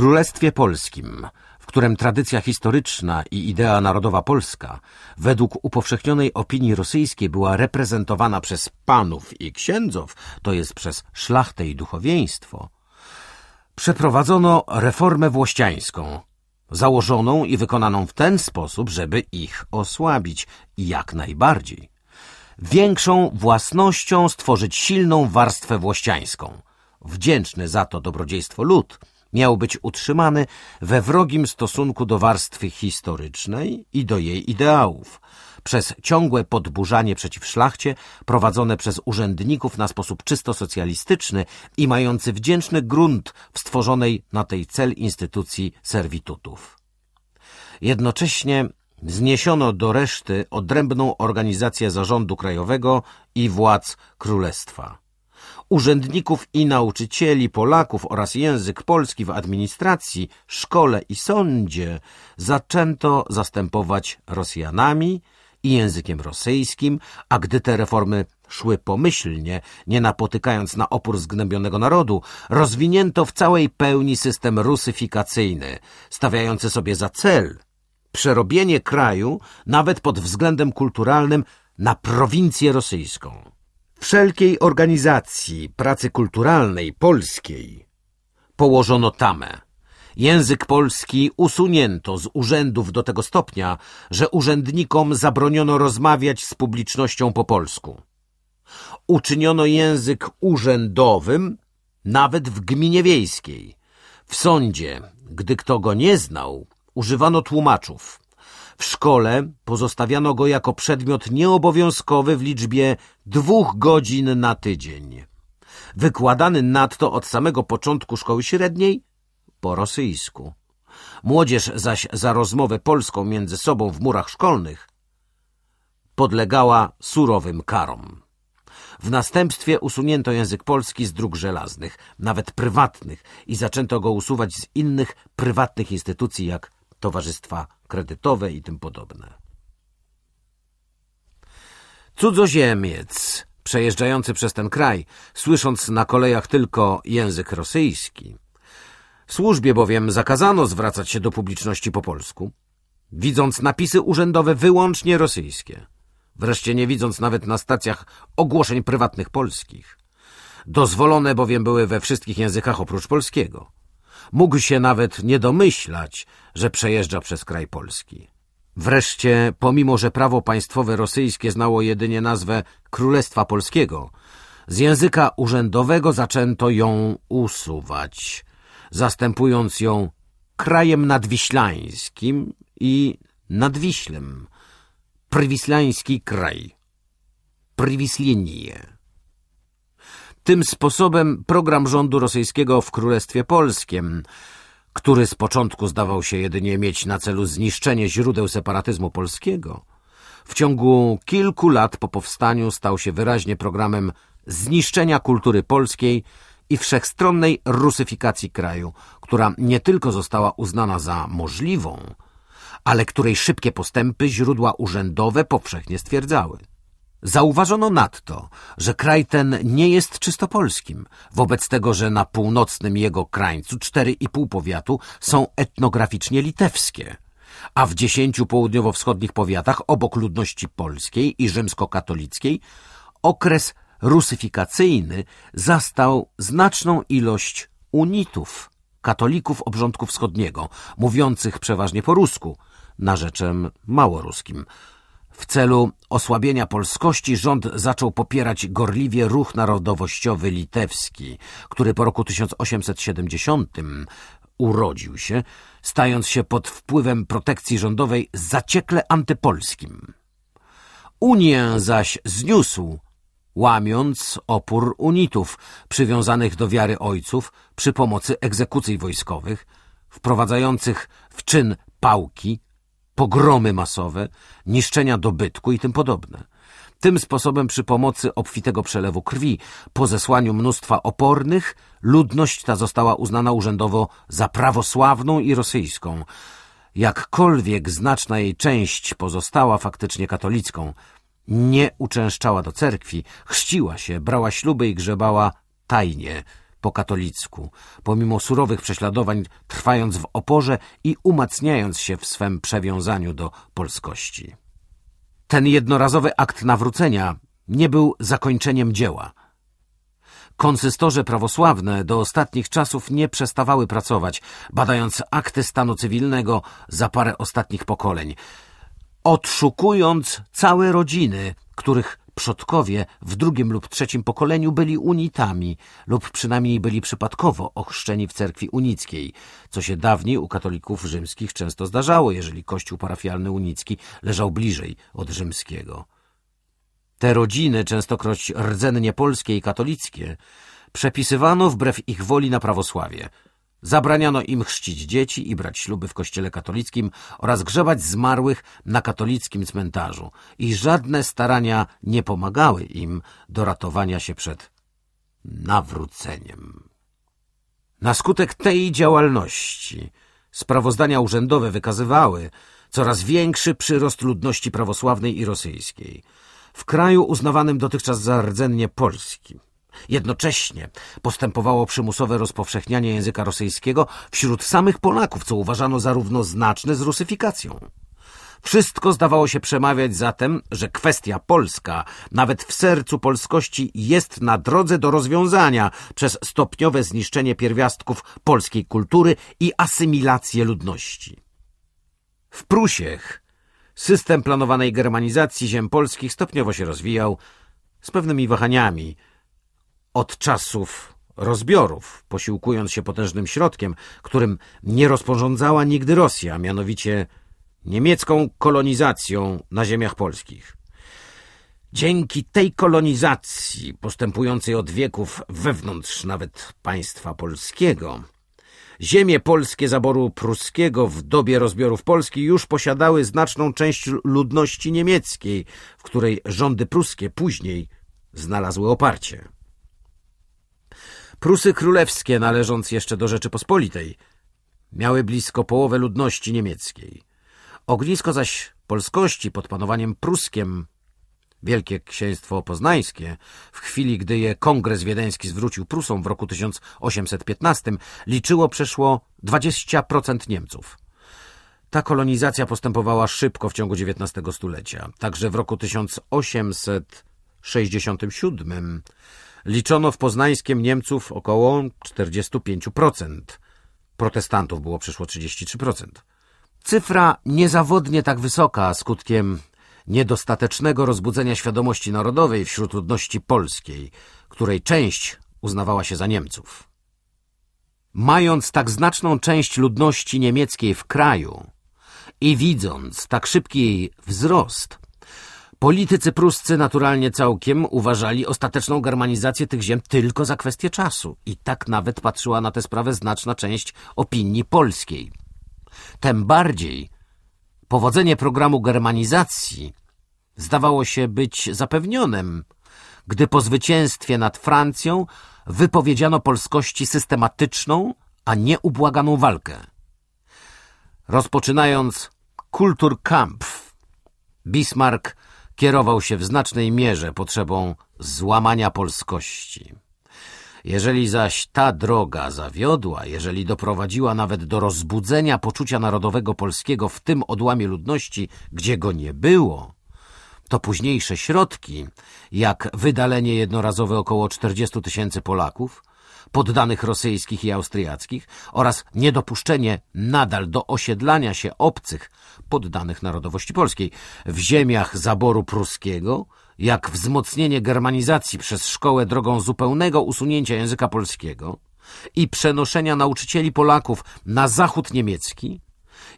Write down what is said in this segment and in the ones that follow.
Królestwie Polskim, w którym tradycja historyczna i idea narodowa polska, według upowszechnionej opinii rosyjskiej była reprezentowana przez panów i księdzów, to jest przez szlachtę i duchowieństwo, przeprowadzono reformę włościańską, założoną i wykonaną w ten sposób, żeby ich osłabić jak najbardziej. Większą własnością stworzyć silną warstwę włościańską. Wdzięczny za to dobrodziejstwo lud miał być utrzymany we wrogim stosunku do warstwy historycznej i do jej ideałów, przez ciągłe podburzanie przeciw szlachcie prowadzone przez urzędników na sposób czysto socjalistyczny i mający wdzięczny grunt w stworzonej na tej cel instytucji serwitutów. Jednocześnie zniesiono do reszty odrębną organizację zarządu krajowego i władz królestwa. Urzędników i nauczycieli Polaków oraz język polski w administracji, szkole i sądzie zaczęto zastępować Rosjanami, i językiem rosyjskim, a gdy te reformy szły pomyślnie, nie napotykając na opór zgnębionego narodu, rozwinięto w całej pełni system rusyfikacyjny, stawiający sobie za cel przerobienie kraju, nawet pod względem kulturalnym, na prowincję rosyjską. Wszelkiej organizacji pracy kulturalnej polskiej położono tamę. Język polski usunięto z urzędów do tego stopnia, że urzędnikom zabroniono rozmawiać z publicznością po polsku. Uczyniono język urzędowym nawet w gminie wiejskiej. W sądzie, gdy kto go nie znał, używano tłumaczów. W szkole pozostawiano go jako przedmiot nieobowiązkowy w liczbie dwóch godzin na tydzień. Wykładany nadto od samego początku szkoły średniej po rosyjsku. Młodzież zaś za rozmowę polską między sobą w murach szkolnych podlegała surowym karom. W następstwie usunięto język polski z dróg żelaznych, nawet prywatnych, i zaczęto go usuwać z innych prywatnych instytucji, jak towarzystwa kredytowe i tym podobne. Cudzoziemiec, przejeżdżający przez ten kraj, słysząc na kolejach tylko język rosyjski, w służbie bowiem zakazano zwracać się do publiczności po polsku, widząc napisy urzędowe wyłącznie rosyjskie, wreszcie nie widząc nawet na stacjach ogłoszeń prywatnych polskich. Dozwolone bowiem były we wszystkich językach oprócz polskiego. Mógł się nawet nie domyślać, że przejeżdża przez kraj polski. Wreszcie, pomimo że prawo państwowe rosyjskie znało jedynie nazwę Królestwa Polskiego, z języka urzędowego zaczęto ją usuwać, zastępując ją krajem nadwiślańskim i nadwiślem. Prywislański kraj. Prywislenie. Tym sposobem program rządu rosyjskiego w Królestwie Polskim, który z początku zdawał się jedynie mieć na celu zniszczenie źródeł separatyzmu polskiego, w ciągu kilku lat po powstaniu stał się wyraźnie programem zniszczenia kultury polskiej i wszechstronnej rusyfikacji kraju, która nie tylko została uznana za możliwą, ale której szybkie postępy źródła urzędowe powszechnie stwierdzały. Zauważono nadto, że kraj ten nie jest czysto polskim, wobec tego, że na północnym jego krańcu cztery i pół powiatu są etnograficznie litewskie, a w dziesięciu południowo-wschodnich powiatach obok ludności polskiej i rzymskokatolickiej okres rusyfikacyjny zastał znaczną ilość unitów, katolików obrządku wschodniego, mówiących przeważnie po rusku, narzeczem małoruskim. W celu osłabienia polskości rząd zaczął popierać gorliwie ruch narodowościowy litewski, który po roku 1870 urodził się, stając się pod wpływem protekcji rządowej zaciekle antypolskim. Unię zaś zniósł łamiąc opór unitów przywiązanych do wiary ojców przy pomocy egzekucji wojskowych, wprowadzających w czyn pałki, pogromy masowe, niszczenia dobytku i tym podobne. Tym sposobem przy pomocy obfitego przelewu krwi, po zesłaniu mnóstwa opornych, ludność ta została uznana urzędowo za prawosławną i rosyjską. Jakkolwiek znaczna jej część pozostała faktycznie katolicką, nie uczęszczała do cerkwi, chrzciła się, brała śluby i grzebała tajnie, po katolicku, pomimo surowych prześladowań, trwając w oporze i umacniając się w swym przewiązaniu do polskości. Ten jednorazowy akt nawrócenia nie był zakończeniem dzieła. Konsystorze prawosławne do ostatnich czasów nie przestawały pracować, badając akty stanu cywilnego za parę ostatnich pokoleń, odszukując całe rodziny, których przodkowie w drugim lub trzecim pokoleniu byli unitami lub przynajmniej byli przypadkowo ochrzczeni w cerkwi unickiej, co się dawniej u katolików rzymskich często zdarzało, jeżeli kościół parafialny unicki leżał bliżej od rzymskiego. Te rodziny, częstokroć rdzennie polskie i katolickie, przepisywano wbrew ich woli na prawosławie – Zabraniano im chrzcić dzieci i brać śluby w kościele katolickim oraz grzebać zmarłych na katolickim cmentarzu i żadne starania nie pomagały im do ratowania się przed nawróceniem. Na skutek tej działalności sprawozdania urzędowe wykazywały coraz większy przyrost ludności prawosławnej i rosyjskiej w kraju uznawanym dotychczas za rdzennie polskim. Jednocześnie postępowało przymusowe rozpowszechnianie języka rosyjskiego wśród samych Polaków, co uważano za równoznaczne z rusyfikacją. Wszystko zdawało się przemawiać zatem, że kwestia polska, nawet w sercu polskości, jest na drodze do rozwiązania przez stopniowe zniszczenie pierwiastków polskiej kultury i asymilację ludności. W Prusiech system planowanej germanizacji ziem polskich stopniowo się rozwijał, z pewnymi wahaniami – od czasów rozbiorów, posiłkując się potężnym środkiem, którym nie rozporządzała nigdy Rosja, mianowicie niemiecką kolonizacją na ziemiach polskich. Dzięki tej kolonizacji, postępującej od wieków wewnątrz nawet państwa polskiego, ziemie polskie zaboru pruskiego w dobie rozbiorów Polski już posiadały znaczną część ludności niemieckiej, w której rządy pruskie później znalazły oparcie. Prusy królewskie, należąc jeszcze do Rzeczypospolitej, miały blisko połowę ludności niemieckiej. Ognisko zaś polskości pod panowaniem pruskiem, Wielkie Księstwo Poznańskie, w chwili gdy je Kongres Wiedeński zwrócił Prusom w roku 1815, liczyło przeszło 20% Niemców. Ta kolonizacja postępowała szybko w ciągu XIX stulecia. Także w roku 1867 liczono w Poznańskiem Niemców około 45%. Protestantów było przeszło 33%. Cyfra niezawodnie tak wysoka skutkiem niedostatecznego rozbudzenia świadomości narodowej wśród ludności polskiej, której część uznawała się za Niemców. Mając tak znaczną część ludności niemieckiej w kraju i widząc tak szybki jej wzrost, Politycy pruscy naturalnie całkiem uważali ostateczną germanizację tych ziem tylko za kwestię czasu i tak nawet patrzyła na tę sprawę znaczna część opinii polskiej. Tem bardziej powodzenie programu germanizacji zdawało się być zapewnionym, gdy po zwycięstwie nad Francją wypowiedziano polskości systematyczną, a nieubłaganą walkę. Rozpoczynając Kulturkampf, Bismarck kierował się w znacznej mierze potrzebą złamania polskości. Jeżeli zaś ta droga zawiodła, jeżeli doprowadziła nawet do rozbudzenia poczucia narodowego polskiego w tym odłamie ludności, gdzie go nie było, to późniejsze środki, jak wydalenie jednorazowe około 40 tysięcy Polaków, poddanych rosyjskich i austriackich oraz niedopuszczenie nadal do osiedlania się obcych poddanych narodowości polskiej. W ziemiach zaboru pruskiego, jak wzmocnienie germanizacji przez szkołę drogą zupełnego usunięcia języka polskiego i przenoszenia nauczycieli Polaków na zachód niemiecki,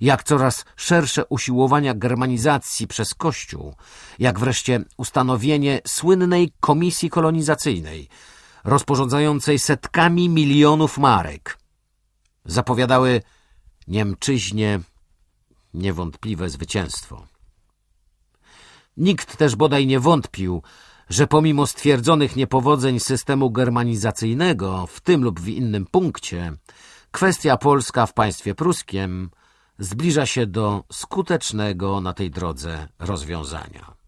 jak coraz szersze usiłowania germanizacji przez Kościół, jak wreszcie ustanowienie słynnej komisji kolonizacyjnej, rozporządzającej setkami milionów marek. Zapowiadały Niemczyźnie niewątpliwe zwycięstwo. Nikt też bodaj nie wątpił, że pomimo stwierdzonych niepowodzeń systemu germanizacyjnego w tym lub w innym punkcie, kwestia polska w państwie pruskim zbliża się do skutecznego na tej drodze rozwiązania.